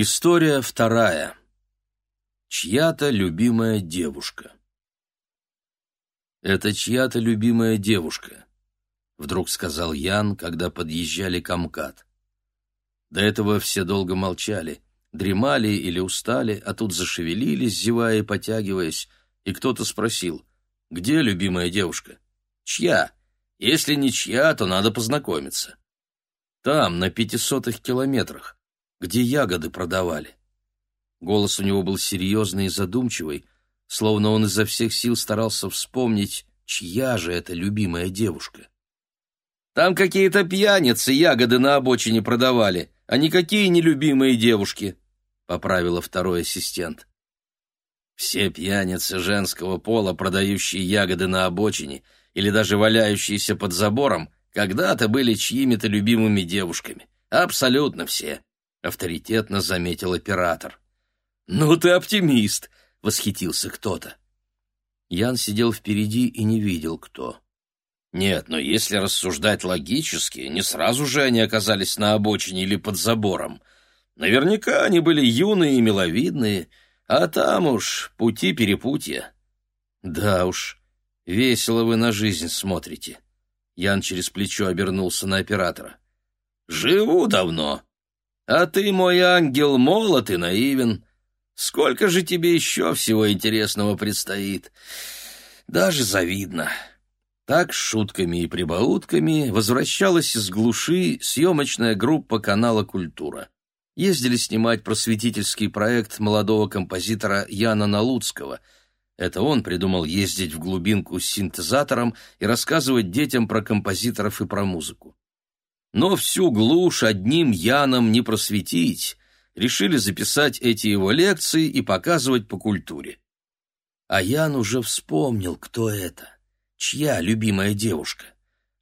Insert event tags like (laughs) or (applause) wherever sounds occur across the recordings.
История вторая. Чья-то любимая девушка. «Это чья-то любимая девушка», — вдруг сказал Ян, когда подъезжали к Амкат. До этого все долго молчали, дремали или устали, а тут зашевелились, зевая и потягиваясь, и кто-то спросил, «Где любимая девушка?» «Чья? Если не чья, то надо познакомиться». «Там, на пятисотых километрах где ягоды продавали. Голос у него был серьезный и задумчивый, словно он изо всех сил старался вспомнить, чья же это любимая девушка. «Там какие-то пьяницы ягоды на обочине продавали, а никакие не любимые девушки», — поправила второй ассистент. Все пьяницы женского пола, продающие ягоды на обочине или даже валяющиеся под забором, когда-то были чьими-то любимыми девушками. Абсолютно все. — авторитетно заметил оператор. «Ну ты оптимист!» — восхитился кто-то. Ян сидел впереди и не видел, кто. «Нет, но если рассуждать логически, не сразу же они оказались на обочине или под забором. Наверняка они были юные и миловидные, а там уж пути-перепутья». «Да уж, весело вы на жизнь смотрите». Ян через плечо обернулся на оператора. «Живу давно», а ты, мой ангел, молод и наивен. Сколько же тебе еще всего интересного предстоит? Даже завидно. Так, шутками и прибаутками, возвращалась из глуши съемочная группа канала «Культура». Ездили снимать просветительский проект молодого композитора Яна Налуцкого. Это он придумал ездить в глубинку с синтезатором и рассказывать детям про композиторов и про музыку. Но всю глушь одним Яном не просветить, решили записать эти его лекции и показывать по культуре. А Ян уже вспомнил, кто это, чья любимая девушка.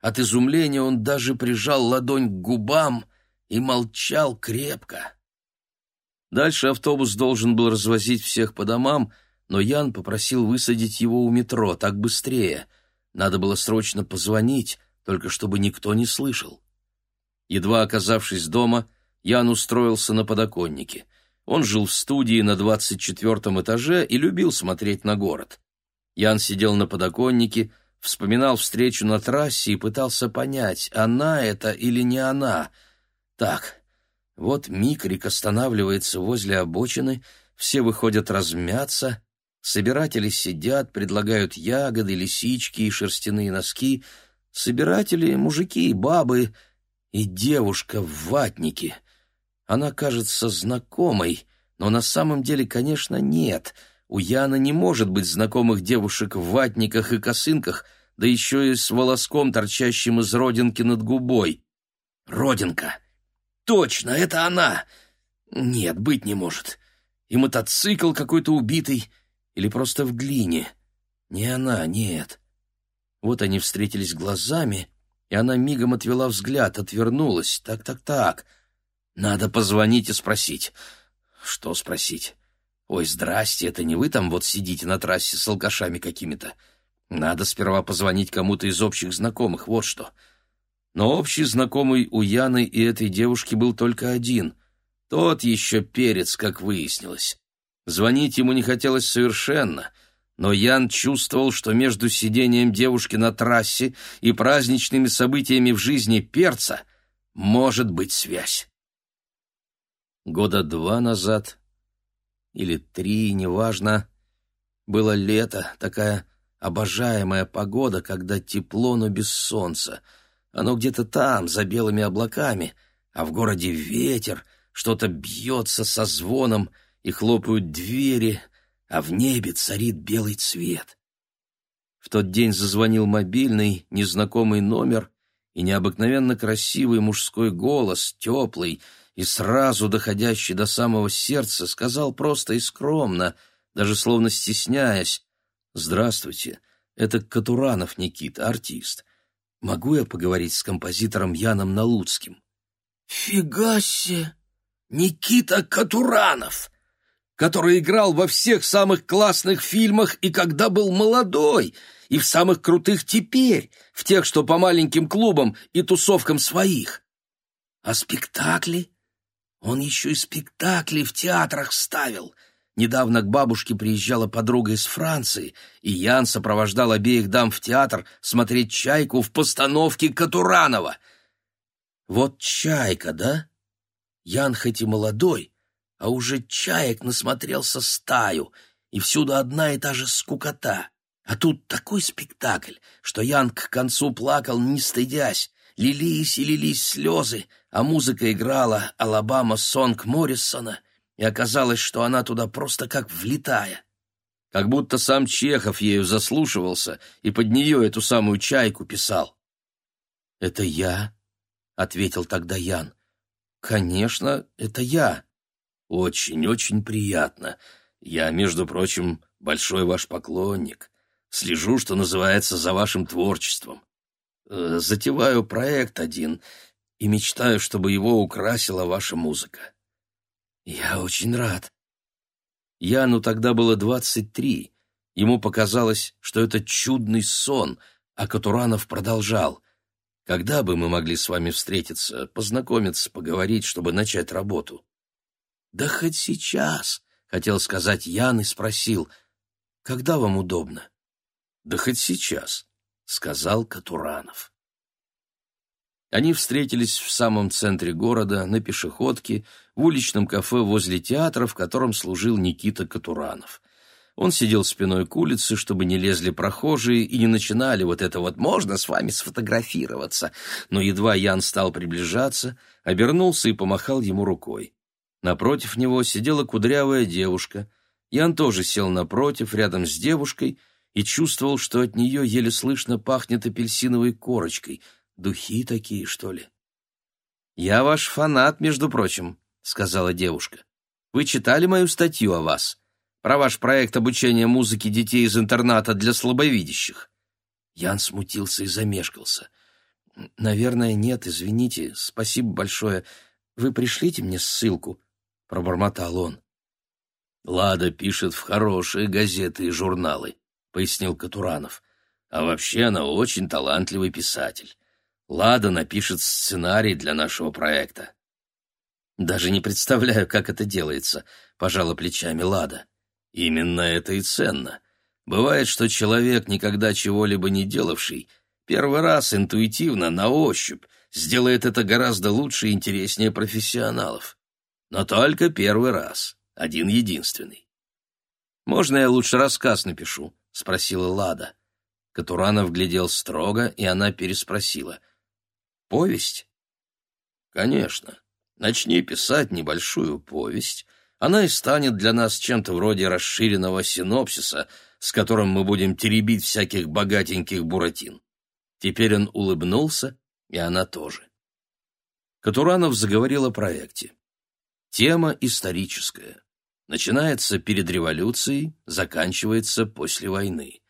От изумления он даже прижал ладонь к губам и молчал крепко. Дальше автобус должен был развозить всех по домам, но Ян попросил высадить его у метро, так быстрее. Надо было срочно позвонить, только чтобы никто не слышал. Едва оказавшись дома, Ян устроился на подоконнике. Он жил в студии на двадцать четвертом этаже и любил смотреть на город. Ян сидел на подоконнике, вспоминал встречу на трассе и пытался понять, она это или не она. Так, вот Микрик останавливается возле обочины, все выходят размяться, собиратели сидят, предлагают ягоды, лисички и шерстяные носки, собиратели — мужики и бабы — и девушка в ватнике. Она кажется знакомой, но на самом деле, конечно, нет. У Яна не может быть знакомых девушек в ватниках и косынках, да еще и с волоском, торчащим из родинки над губой. Родинка! Точно, это она! Нет, быть не может. И мотоцикл какой-то убитый, или просто в глине. Не она, нет. Вот они встретились глазами — и она мигом отвела взгляд, отвернулась. Так-так-так. Надо позвонить и спросить. Что спросить? Ой, здрасте, это не вы там вот сидите на трассе с алкашами какими-то? Надо сперва позвонить кому-то из общих знакомых, вот что. Но общий знакомый у Яны и этой девушки был только один. Тот еще перец, как выяснилось. Звонить ему не хотелось совершенно — но Ян чувствовал, что между сидением девушки на трассе и праздничными событиями в жизни перца может быть связь. Года два назад или три, неважно, было лето, такая обожаемая погода, когда тепло, но без солнца. Оно где-то там, за белыми облаками, а в городе ветер, что-то бьется со звоном, и хлопают двери — а в небе царит белый цвет. В тот день зазвонил мобильный, незнакомый номер, и необыкновенно красивый мужской голос, теплый и сразу доходящий до самого сердца, сказал просто и скромно, даже словно стесняясь, «Здравствуйте, это Катуранов Никита, артист. Могу я поговорить с композитором Яном Налуцким?» «Фига себе! Никита Катуранов!» Который играл во всех самых классных фильмах и когда был молодой, и в самых крутых теперь, в тех, что по маленьким клубам и тусовкам своих. А спектакли? Он еще и спектакли в театрах ставил. Недавно к бабушке приезжала подруга из Франции, и Ян сопровождал обеих дам в театр смотреть «Чайку» в постановке Катуранова. Вот «Чайка», да? Ян хоть и молодой, а уже чаек насмотрелся стаю, и всюду одна и та же скукота. А тут такой спектакль, что Ян к концу плакал, не стыдясь. Лились и лились слезы, а музыка играла «Алабама Сонг Моррисона», и оказалось, что она туда просто как влетая. Как будто сам Чехов ею заслушивался и под нее эту самую чайку писал. «Это я?» — ответил тогда Ян. «Конечно, это я. Очень-очень приятно. Я, между прочим, большой ваш поклонник. Слежу, что называется, за вашим творчеством. Э, затеваю проект один и мечтаю, чтобы его украсила ваша музыка. Я очень рад. Яну тогда было двадцать три. Ему показалось, что это чудный сон, а Катуранов продолжал. Когда бы мы могли с вами встретиться, познакомиться, поговорить, чтобы начать работу? Да хоть сейчас, хотел сказать Ян и спросил, когда вам удобно? Да хоть сейчас, сказал Катуранов. Они встретились в самом центре города, на пешеходке, в уличном кафе возле театра, в котором служил Никита Катуранов. Он сидел спиной к улице, чтобы не лезли прохожие и не начинали вот это вот «можно с вами сфотографироваться?». Но едва Ян стал приближаться, обернулся и помахал ему рукой. Напротив него сидела кудрявая девушка. Ян тоже сел напротив, рядом с девушкой, и чувствовал, что от нее еле слышно пахнет апельсиновой корочкой. Духи такие, что ли? «Я ваш фанат, между прочим», — сказала девушка. «Вы читали мою статью о вас? Про ваш проект обучения музыки детей из интерната для слабовидящих?» Ян смутился и замешкался. «Наверное, нет, извините, спасибо большое. Вы пришлите мне ссылку?» — пробормотал он. «Лада пишет в хорошие газеты и журналы пояснил Катуранов. А вообще она очень талантливый писатель. Лада напишет сценарий для нашего проекта. Даже не представляю, как это делается, пожала плечами Лада. Именно это и ценно. Бывает, что человек, никогда чего-либо не делавший, первый раз интуитивно, на ощупь, сделает это гораздо лучше и интереснее профессионалов. Но только первый раз, один единственный. Можно я лучше рассказ напишу? — спросила Лада. Катуранов глядел строго, и она переспросила. «Повесть?» «Конечно. Начни писать небольшую повесть. Она и станет для нас чем-то вроде расширенного синопсиса, с которым мы будем теребить всяких богатеньких буратин». Теперь он улыбнулся, и она тоже. Катуранов заговорил о проекте. Тема историческая начинается перед революцией, заканчивается после войны.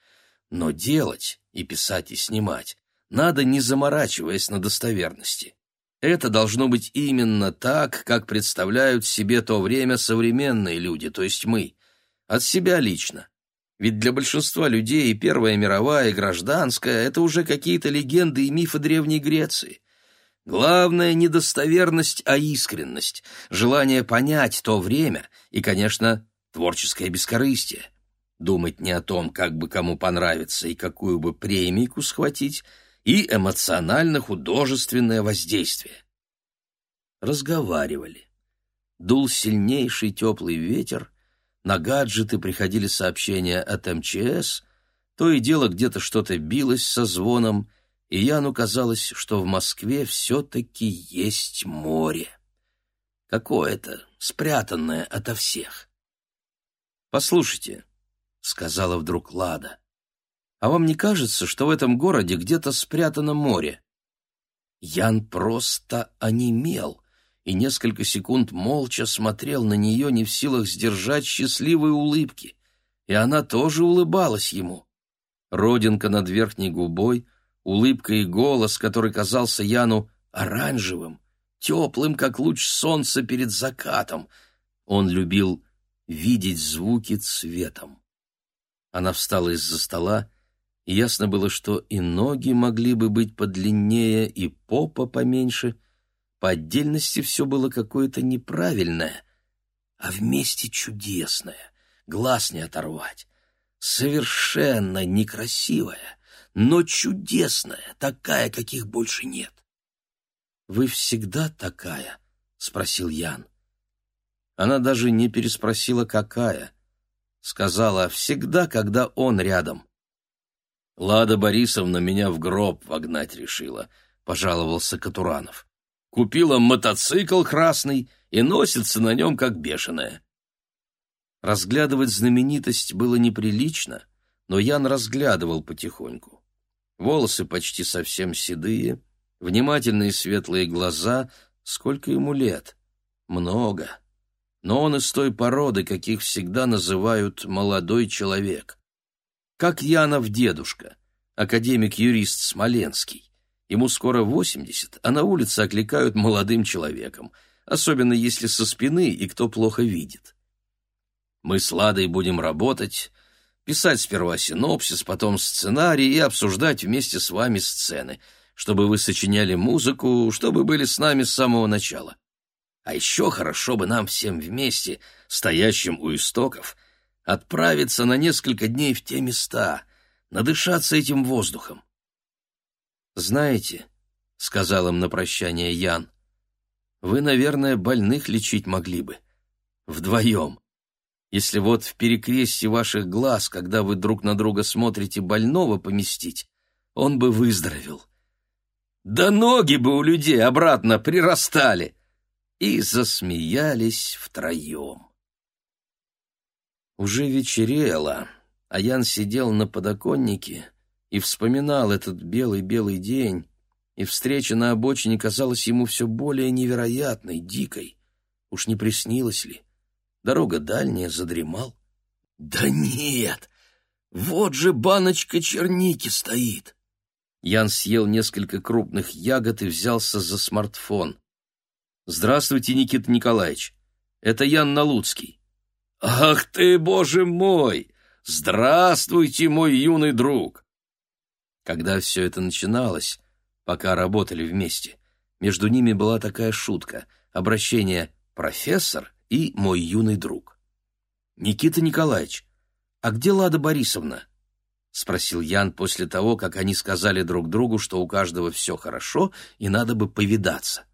Но делать и писать и снимать надо не заморачиваясь на достоверности. Это должно быть именно так, как представляют себе то время современные люди, то есть мы. От себя лично. Ведь для большинства людей Первая мировая и гражданская — это уже какие-то легенды и мифы Древней Греции. Главное не достоверность, а искренность, желание понять то время и, конечно, творческое бескорыстие. Думать не о том, как бы кому понравиться и какую бы премийку схватить, и эмоционально-художественное воздействие. Разговаривали. Дул сильнейший теплый ветер, на гаджеты приходили сообщения от МЧС, то и дело где-то что-то билось со звоном, и Яну казалось, что в Москве все-таки есть море. Какое-то, спрятанное ото всех. «Послушайте», — сказала вдруг Лада, — «а вам не кажется, что в этом городе где-то спрятано море?» Ян просто онемел и несколько секунд молча смотрел на нее, не в силах сдержать счастливой улыбки, и она тоже улыбалась ему. Родинка над верхней губой — улыбка и голос, который казался Яну оранжевым, теплым, как луч солнца перед закатом. Он любил видеть звуки цветом. Она встала из-за стола, и ясно было, что и ноги могли бы быть подлиннее, и попа поменьше. По отдельности все было какое-то неправильное, а вместе чудесное, глаз не оторвать. Совершенно некрасивая, но чудесная, такая, каких больше нет. «Вы всегда такая?» — спросил Ян. Она даже не переспросила, какая. Сказала, всегда, когда он рядом. «Лада Борисовна меня в гроб вогнать решила», — пожаловался Катуранов. «Купила мотоцикл красный и носится на нем, как бешеная». Разглядывать знаменитость было неприлично, но Ян разглядывал потихоньку. Волосы почти совсем седые, внимательные светлые глаза. Сколько ему лет? Много. Но он из той породы, каких всегда называют «молодой человек». Как Янов дедушка, академик-юрист Смоленский. Ему скоро восемьдесят, а на улице окликают молодым человеком, особенно если со спины и кто плохо видит. Мы с Ладой будем работать, писать сперва синопсис, потом сценарий и обсуждать вместе с вами сцены — чтобы вы сочиняли музыку, чтобы были с нами с самого начала. А еще хорошо бы нам всем вместе, стоящим у истоков, отправиться на несколько дней в те места, надышаться этим воздухом. «Знаете», — сказал им на прощание Ян, — «вы, наверное, больных лечить могли бы. Вдвоем. Если вот в перекрестье ваших глаз, когда вы друг на друга смотрите, больного поместить, он бы выздоровел. Да ноги бы у людей обратно прирастали!» И засмеялись втроем. Уже вечерело, а Ян сидел на подоконнике и вспоминал этот белый-белый день, и встреча на обочине казалась ему все более невероятной, дикой. Уж не приснилось ли? Дорога дальняя, задремал. «Да нет! Вот же баночка черники стоит!» Ян съел несколько крупных ягод и взялся за смартфон. «Здравствуйте, Никита Николаевич. Это Ян Налуцкий». «Ах ты, боже мой! Здравствуйте, мой юный друг!» Когда все это начиналось, пока работали вместе, между ними была такая шутка — обращение «профессор» и «мой юный друг». «Никита Николаевич, а где Лада Борисовна?» — спросил Ян после того, как они сказали друг другу, что у каждого все хорошо и надо бы повидаться.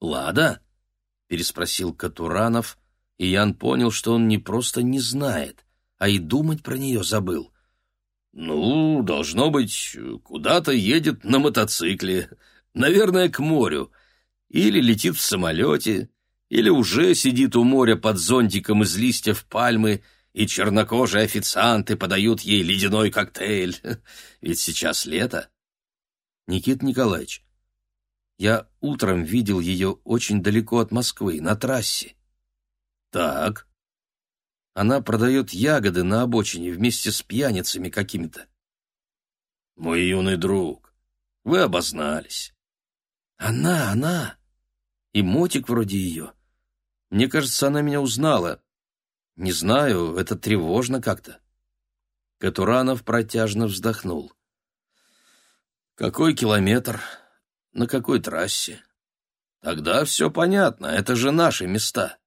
«Лада?» — переспросил Катуранов, и Ян понял, что он не просто не знает, а и думать про нее забыл. «Ну, должно быть, куда-то едет на мотоцикле, наверное, к морю, или летит в самолете, или уже сидит у моря под зонтиком из листьев пальмы, и чернокожие официанты подают ей ледяной коктейль. (laughs) Ведь сейчас лето. Никит Николаевич, я утром видел ее очень далеко от Москвы, на трассе. Так. Она продает ягоды на обочине вместе с пьяницами какими-то. Мой юный друг, вы обознались. Она, она. И мотик вроде ее. Мне кажется, она меня узнала. Не знаю, это тревожно как-то. Катуранов протяжно вздохнул. Какой километр? На какой трассе? Тогда все понятно, это же наши места.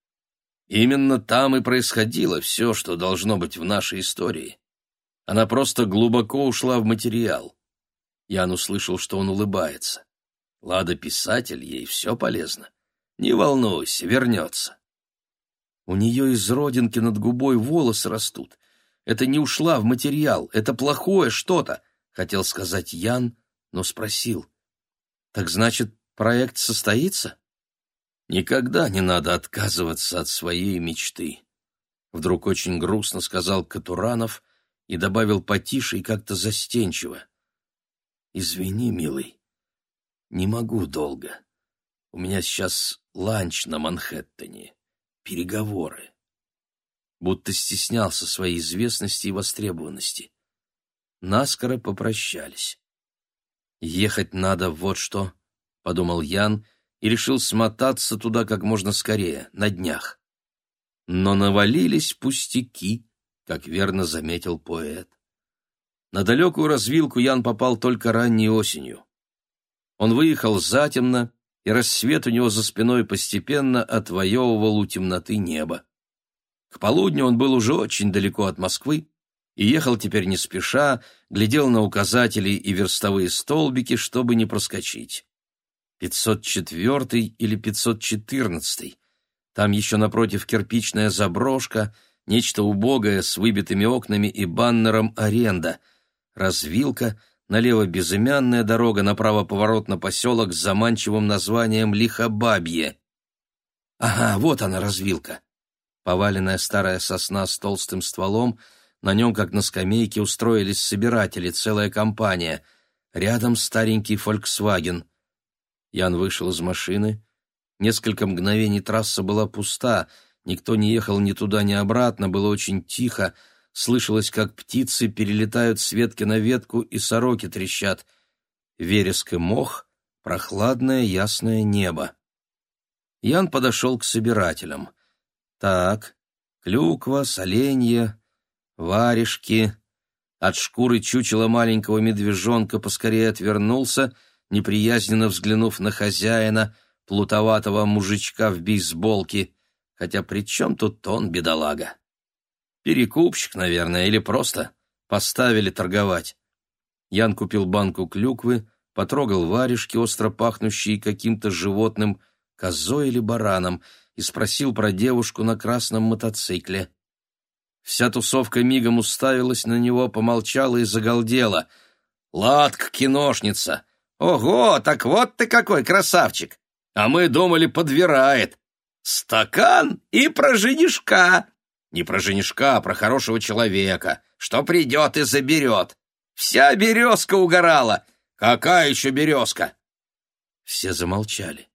Именно там и происходило все, что должно быть в нашей истории. Она просто глубоко ушла в материал. Ян услышал, что он улыбается. Лада писатель, ей все полезно. Не волнуйся, вернется. У нее из родинки над губой волосы растут. Это не ушла в материал, это плохое что-то, хотел сказать Ян, но спросил. Так значит, проект состоится? Никогда не надо отказываться от своей мечты. Вдруг очень грустно сказал Катуранов и добавил потише и как-то застенчиво. «Извини, милый, не могу долго. У меня сейчас ланч на Манхэттене переговоры. Будто стеснялся своей известности и востребованности. Наскоро попрощались. «Ехать надо вот что», — подумал Ян и решил смотаться туда как можно скорее, на днях. Но навалились пустяки, как верно заметил поэт. На далекую развилку Ян попал только ранней осенью. Он выехал затемно, и рассвет у него за спиной постепенно отвоевывал у темноты небо. К полудню он был уже очень далеко от Москвы и ехал теперь не спеша, глядел на указатели и верстовые столбики, чтобы не проскочить. 504 или 514. Там еще напротив кирпичная заброшка, нечто убогое с выбитыми окнами и баннером «Аренда», развилка, налево безымянная дорога, направо поворот на поселок с заманчивым названием Лихобабье. Ага, вот она, развилка. Поваленная старая сосна с толстым стволом, на нем, как на скамейке, устроились собиратели, целая компания. Рядом старенький «Фольксваген». Ян вышел из машины. Несколько мгновений трасса была пуста, никто не ехал ни туда, ни обратно, было очень тихо, слышалось, как птицы перелетают с ветки на ветку и сороки трещат. Вереск и мох, прохладное ясное небо. Ян подошел к собирателям. Так, клюква, соленье, варежки. От шкуры чучела маленького медвежонка поскорее отвернулся, неприязненно взглянув на хозяина, плутоватого мужичка в бейсболке, хотя при чем тут он, бедолага? Перекупщик, наверное, или просто поставили торговать. Ян купил банку клюквы, потрогал варежки, остро пахнущие каким-то животным, козой или бараном, и спросил про девушку на красном мотоцикле. Вся тусовка мигом уставилась на него, помолчала и загалдела. «Ладка, киношница! Ого, так вот ты какой красавчик! А мы думали, подвирает! Стакан и про женишка!» Не про женишка, а про хорошего человека, что придет и заберет. Вся березка угорала. Какая еще березка? Все замолчали.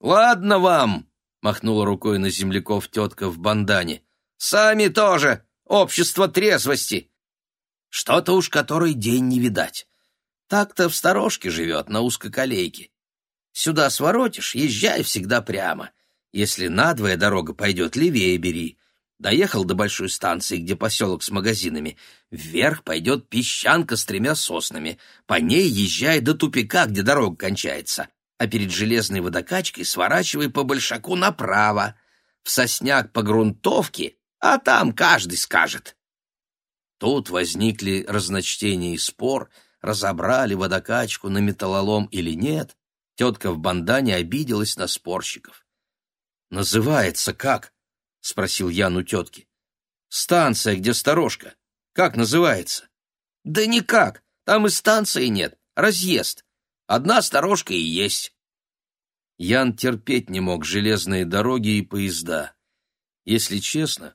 «Ладно вам!» — махнула рукой на земляков тетка в бандане. «Сами тоже! Общество трезвости!» Что-то уж который день не видать. Так-то в сторожке живет, на узкоколейке. Сюда своротишь, езжай всегда прямо. Если надвое дорога пойдет, левее бери. Доехал до большой станции, где поселок с магазинами. Вверх пойдет песчанка с тремя соснами. По ней езжай до тупика, где дорога кончается. А перед железной водокачкой сворачивай по большаку направо. В сосняк по грунтовке, а там каждый скажет. Тут возникли разночтения и спор, разобрали водокачку на металлолом или нет. Тетка в бандане обиделась на спорщиков. «Называется как?» — спросил Ян у тетки. «Станция, где сторожка. Как называется?» «Да никак. Там и станции нет. Разъезд. Одна сторожка и есть». Ян терпеть не мог железные дороги и поезда. Если честно,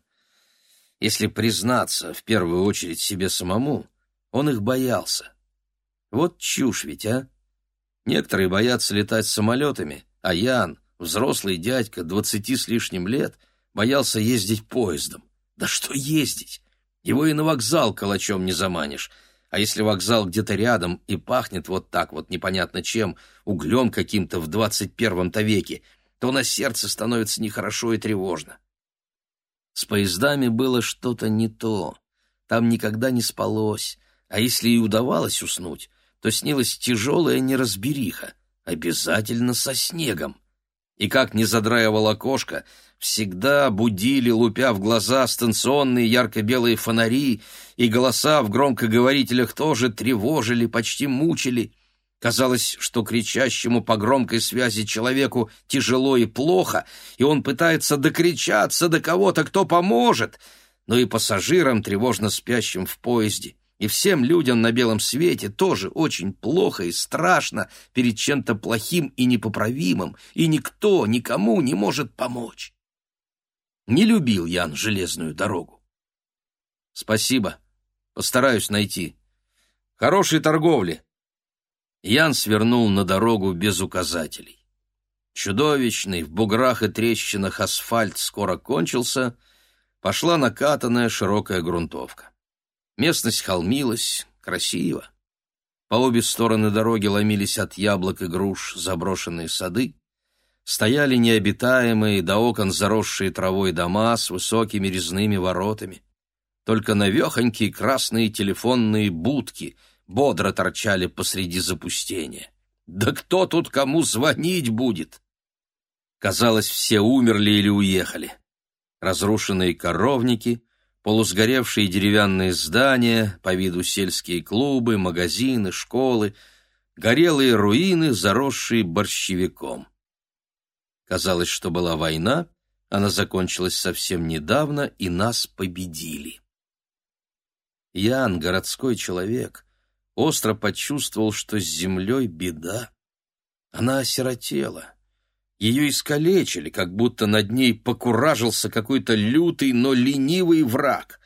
если признаться в первую очередь себе самому, он их боялся. Вот чушь ведь, а? Некоторые боятся летать самолетами, а Ян, взрослый дядька, двадцати с лишним лет, боялся ездить поездом. Да что ездить? Его и на вокзал калачом не заманишь. А если вокзал где-то рядом и пахнет вот так вот непонятно чем, углем каким-то в двадцать первом-то веке, то на сердце становится нехорошо и тревожно. С поездами было что-то не то. Там никогда не спалось, а если и удавалось уснуть, то снилась тяжелая неразбериха, обязательно со снегом. И как не задраивал окошко, всегда будили, лупя в глаза, станционные ярко-белые фонари, и голоса в громкоговорителях тоже тревожили, почти мучили. Казалось, что кричащему по громкой связи человеку тяжело и плохо, и он пытается докричаться до кого-то, кто поможет, но и пассажирам, тревожно спящим в поезде, и всем людям на белом свете тоже очень плохо и страшно перед чем-то плохим и непоправимым, и никто никому не может помочь. Не любил Ян железную дорогу. Спасибо. Постараюсь найти. Хорошей торговли. Ян свернул на дорогу без указателей. Чудовищный, в буграх и трещинах асфальт скоро кончился, пошла накатанная широкая грунтовка. Местность холмилась, красиво. По обе стороны дороги ломились от яблок и груш заброшенные сады, стояли необитаемые до окон заросшие травой дома с высокими резными воротами. Только навехонькие красные телефонные будки бодро торчали посреди запустения. Да кто тут кому звонить будет? Казалось, все умерли или уехали. Разрушенные коровники, полусгоревшие деревянные здания, по виду сельские клубы, магазины, школы, горелые руины, заросшие борщевиком. Казалось, что была война, она закончилась совсем недавно, и нас победили. Ян, городской человек, остро почувствовал, что с землей беда. Она осиротела. Ее искалечили, как будто над ней покуражился какой-то лютый, но ленивый враг.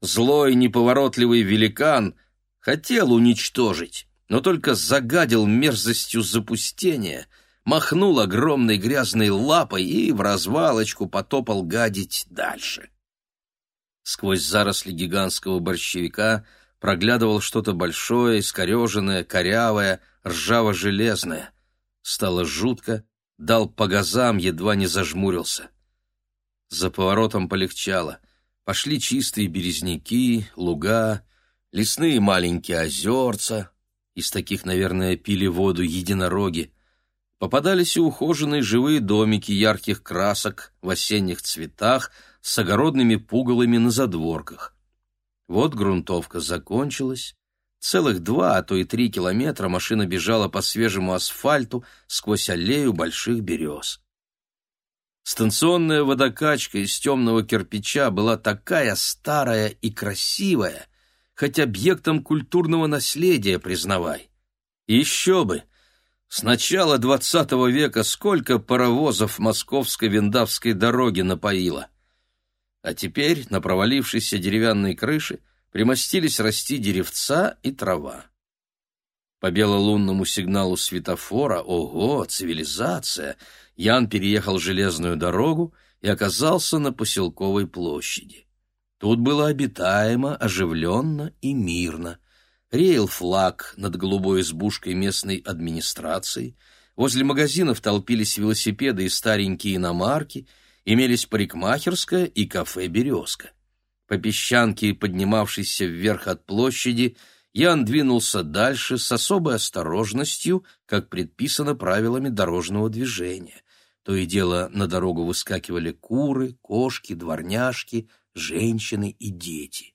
Злой, неповоротливый великан хотел уничтожить, но только загадил мерзостью запустения, махнул огромной грязной лапой и в развалочку потопал гадить дальше. Сквозь заросли гигантского борщевика проглядывало что-то большое, искореженное, корявое, ржаво-железное. Стало жутко, дал по газам, едва не зажмурился. За поворотом полегчало. Пошли чистые березняки, луга, лесные маленькие озерца. Из таких, наверное, пили воду единороги. Попадались и ухоженные живые домики ярких красок в осенних цветах с огородными пугалами на задворках. Вот грунтовка закончилась, Целых два, а то и три километра машина бежала по свежему асфальту сквозь аллею больших берез. Станционная водокачка из темного кирпича была такая старая и красивая, хоть объектом культурного наследия признавай. еще бы! С начала двадцатого века сколько паровозов московской виндавской дороги напоило. А теперь на провалившейся деревянной крыше — примостились расти деревца и трава. По белолунному сигналу светофора, ого, цивилизация, Ян переехал железную дорогу и оказался на поселковой площади. Тут было обитаемо, оживленно и мирно. Реял флаг над голубой избушкой местной администрации, возле магазинов толпились велосипеды и старенькие иномарки, имелись парикмахерская и кафе «Березка». По песчанке, поднимавшейся вверх от площади, Ян двинулся дальше с особой осторожностью, как предписано правилами дорожного движения. То и дело на дорогу выскакивали куры, кошки, дворняжки, женщины и дети.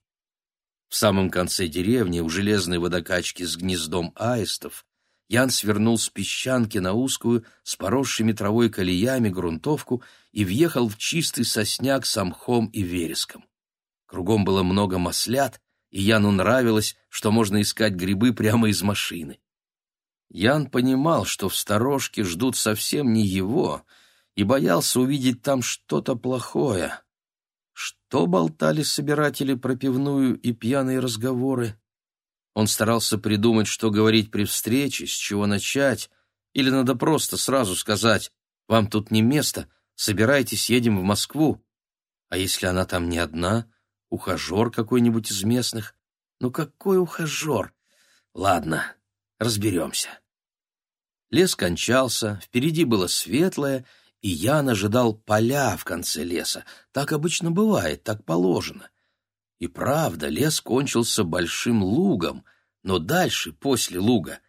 В самом конце деревни, у железной водокачки с гнездом аистов, Ян свернул с песчанки на узкую, с поросшими травой колеями грунтовку и въехал в чистый сосняк с мхом и вереском. Кругом было много маслят, и Яну нравилось, что можно искать грибы прямо из машины. Ян понимал, что в сторожке ждут совсем не его, и боялся увидеть там что-то плохое. Что болтали собиратели про пивную и пьяные разговоры? Он старался придумать, что говорить при встрече, с чего начать, или надо просто сразу сказать «Вам тут не место, собирайтесь, едем в Москву». А если она там не одна, Ухажер какой-нибудь из местных? Ну какой ухажер? Ладно, разберемся. Лес кончался, впереди было светлое, и Ян ожидал поля в конце леса. Так обычно бывает, так положено. И правда, лес кончился большим лугом, но дальше, после луга,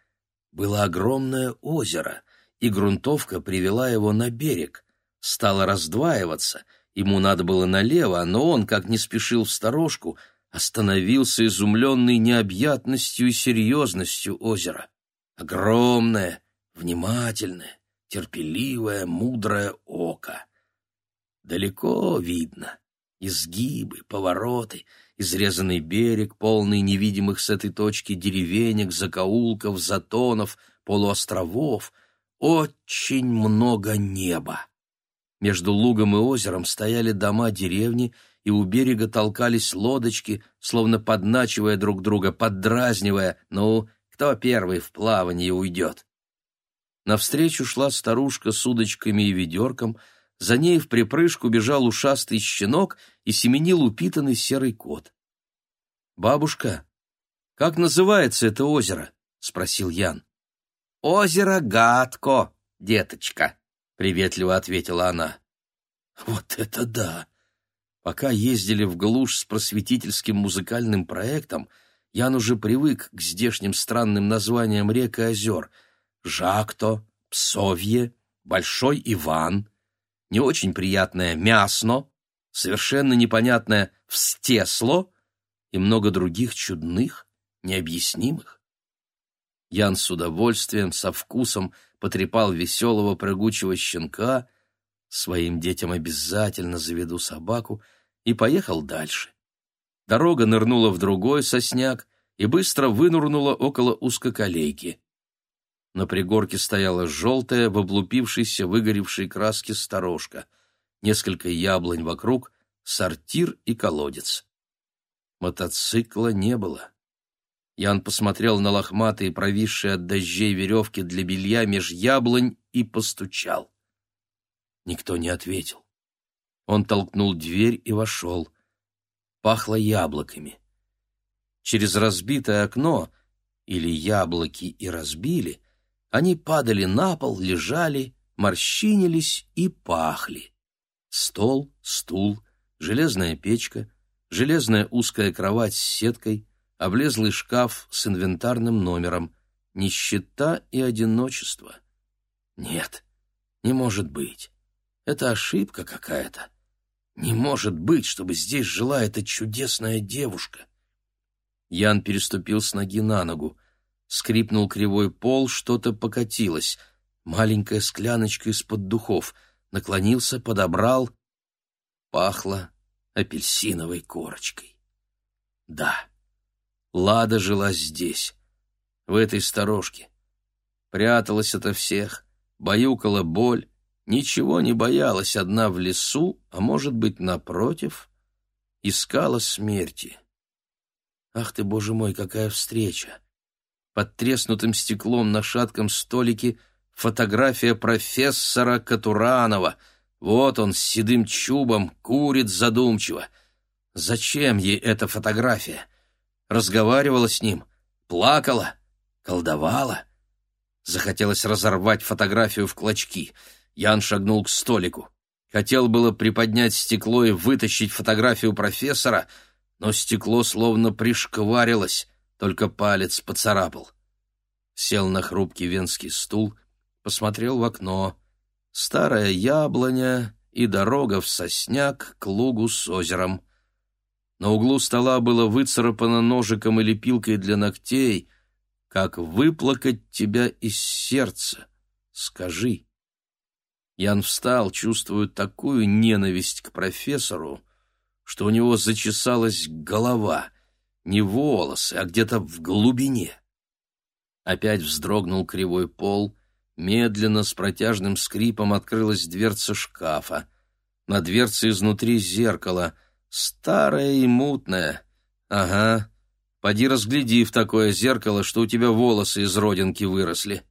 было огромное озеро, и грунтовка привела его на берег, стала раздваиваться — Ему надо было налево, но он, как не спешил в сторожку, остановился изумленный необъятностью и серьезностью озера. Огромное, внимательное, терпеливое, мудрое око. Далеко видно изгибы, повороты, изрезанный берег, полный невидимых с этой точки деревенек, закоулков, затонов, полуостровов, очень много неба. Между лугом и озером стояли дома деревни, и у берега толкались лодочки, словно подначивая друг друга, поддразнивая «Ну, кто первый в плавание уйдет?» Навстречу шла старушка с удочками и ведерком, за ней в припрыжку бежал ушастый щенок и семенил упитанный серый кот. «Бабушка, как называется это озеро?» — спросил Ян. «Озеро Гадко, деточка», приветливо ответила она. Вот это да! Пока ездили в глушь с просветительским музыкальным проектом, Ян уже привык к здешним странным названиям рек и озер. Жакто, Псовье, Большой Иван, не очень приятное Мясно, совершенно непонятное Встесло и много других чудных, необъяснимых. Ян с удовольствием, со вкусом потрепал веселого прыгучего щенка, своим детям обязательно заведу собаку, и поехал дальше. Дорога нырнула в другой сосняк и быстро вынурнула около узкоколейки. На пригорке стояла желтая, в облупившейся, выгоревшей краске сторожка, несколько яблонь вокруг, сортир и колодец. Мотоцикла не было. Ян посмотрел на лохматые, провисшие от дождей веревки для белья меж яблонь и постучал. Никто не ответил. Он толкнул дверь и вошел. Пахло яблоками. Через разбитое окно, или яблоки и разбили, они падали на пол, лежали, морщинились и пахли. Стол, стул, железная печка, железная узкая кровать с сеткой, облезлый шкаф с инвентарным номером, нищета и одиночество. Нет, не может быть. Это ошибка какая-то. Не может быть, чтобы здесь жила эта чудесная девушка. Ян переступил с ноги на ногу. Скрипнул кривой пол, что-то покатилось. Маленькая скляночка из-под духов. Наклонился, подобрал. Пахло апельсиновой корочкой. Да, Лада жила здесь, в этой сторожке. Пряталась ото всех, баюкала боль, ничего не боялась одна в лесу, а может быть, напротив, искала смерти. Ах ты, боже мой, какая встреча! Под треснутым стеклом на шатком столике фотография профессора Катуранова. Вот он с седым чубом, курит задумчиво. Зачем ей эта фотография? разговаривала с ним, плакала, колдовала. Захотелось разорвать фотографию в клочки. Ян шагнул к столику. Хотел было приподнять стекло и вытащить фотографию профессора, но стекло словно пришкварилось, только палец поцарапал. Сел на хрупкий венский стул, посмотрел в окно. Старая яблоня и дорога в сосняк к лугу с озером. На углу стола было выцарапано ножиком или пилкой для ногтей. «Как выплакать тебя из сердца? Скажи». Ян встал, чувствуя такую ненависть к профессору, что у него зачесалась голова, не волосы, а где-то в глубине. Опять вздрогнул кривой пол, медленно, с протяжным скрипом открылась дверца шкафа. На дверце изнутри зеркало — Старая и мутная. Ага. Поди разгляди в такое зеркало, что у тебя волосы из родинки выросли.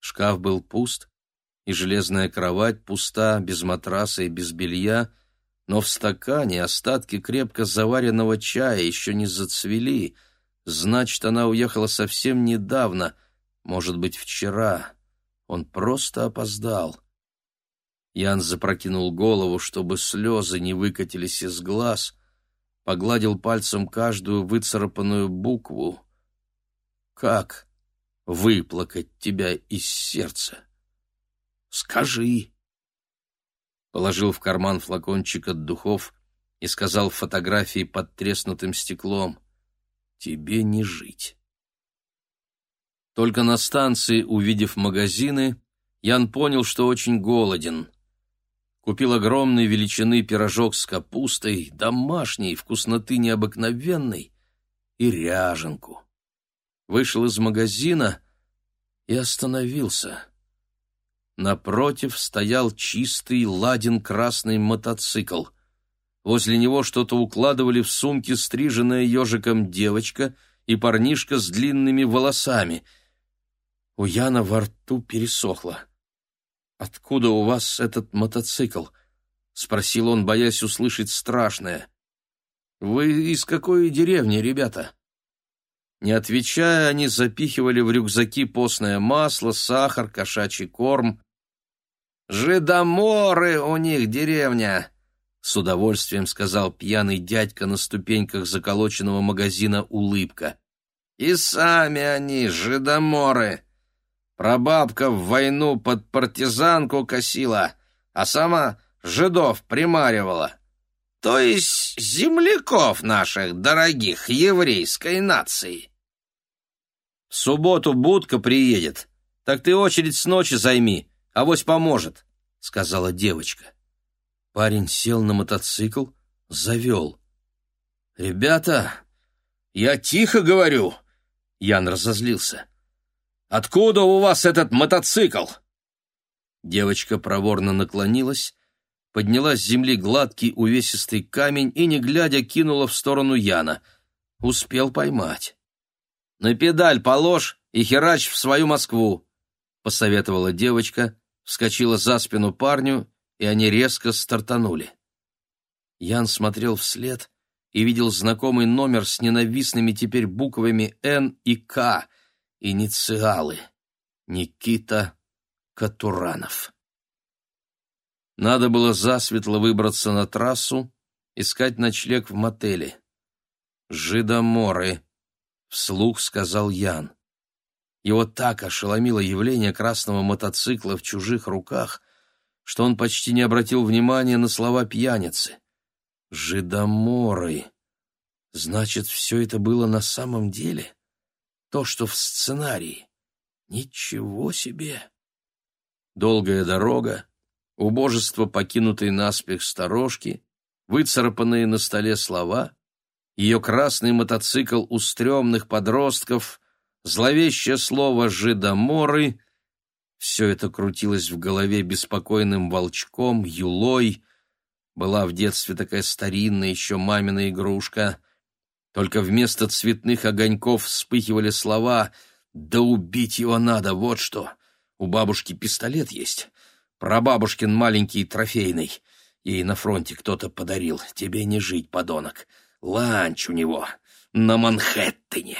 Шкаф был пуст, и железная кровать пуста, без матраса и без белья, но в стакане остатки крепко заваренного чая еще не зацвели. Значит, она уехала совсем недавно, может быть, вчера. Он просто опоздал. Ян запрокинул голову, чтобы слезы не выкатились из глаз, погладил пальцем каждую выцарапанную букву. «Как выплакать тебя из сердца? Скажи!» Положил в карман флакончик от духов и сказал фотографии под треснутым стеклом «Тебе не жить». Только на станции, увидев магазины, Ян понял, что очень голоден — купил огромной величины пирожок с капустой, домашней, вкусноты необыкновенной, и ряженку. Вышел из магазина и остановился. Напротив стоял чистый ладен красный мотоцикл. Возле него что-то укладывали в сумки стриженная ежиком девочка и парнишка с длинными волосами. У Яна во рту пересохло. «Откуда у вас этот мотоцикл?» — спросил он, боясь услышать страшное. «Вы из какой деревни, ребята?» Не отвечая, они запихивали в рюкзаки постное масло, сахар, кошачий корм. «Жидоморы у них деревня!» — с удовольствием сказал пьяный дядька на ступеньках заколоченного магазина «Улыбка». «И сами они, жидоморы! Прабабка в войну под партизанку косила, а сама жидов примаривала. То есть земляков наших дорогих еврейской нации. В субботу будка приедет, так ты очередь с ночи займи, авось поможет, — сказала девочка. Парень сел на мотоцикл, завел. «Ребята, я тихо говорю!» Ян разозлился. «Откуда у вас этот мотоцикл?» Девочка проворно наклонилась, подняла с земли гладкий увесистый камень и, не глядя, кинула в сторону Яна. Успел поймать. «На педаль положь и херач в свою Москву», — посоветовала девочка, вскочила за спину парню, и они резко стартанули. Ян смотрел вслед и видел знакомый номер с ненавистными теперь буквами «Н» и «К», инициалы. Никита Катуранов. Надо было засветло выбраться на трассу, искать ночлег в мотеле. «Жидоморы», — вслух сказал Ян. Его так ошеломило явление красного мотоцикла в чужих руках, что он почти не обратил внимания на слова пьяницы. «Жидоморы». Значит, все это было на самом деле? То, что в сценарии. Ничего себе! Долгая дорога, убожество покинутой наспех сторожки, выцарапанные на столе слова, ее красный мотоцикл у стрёмных подростков, зловещее слово «жидоморы» — все это крутилось в голове беспокойным волчком, юлой. Была в детстве такая старинная еще мамина игрушка. Только вместо цветных огоньков вспыхивали слова «Да убить его надо, вот что!» У бабушки пистолет есть. Прабабушкин маленький трофейный. Ей на фронте кто-то подарил. Тебе не жить, подонок. Ланч у него на Манхэттене.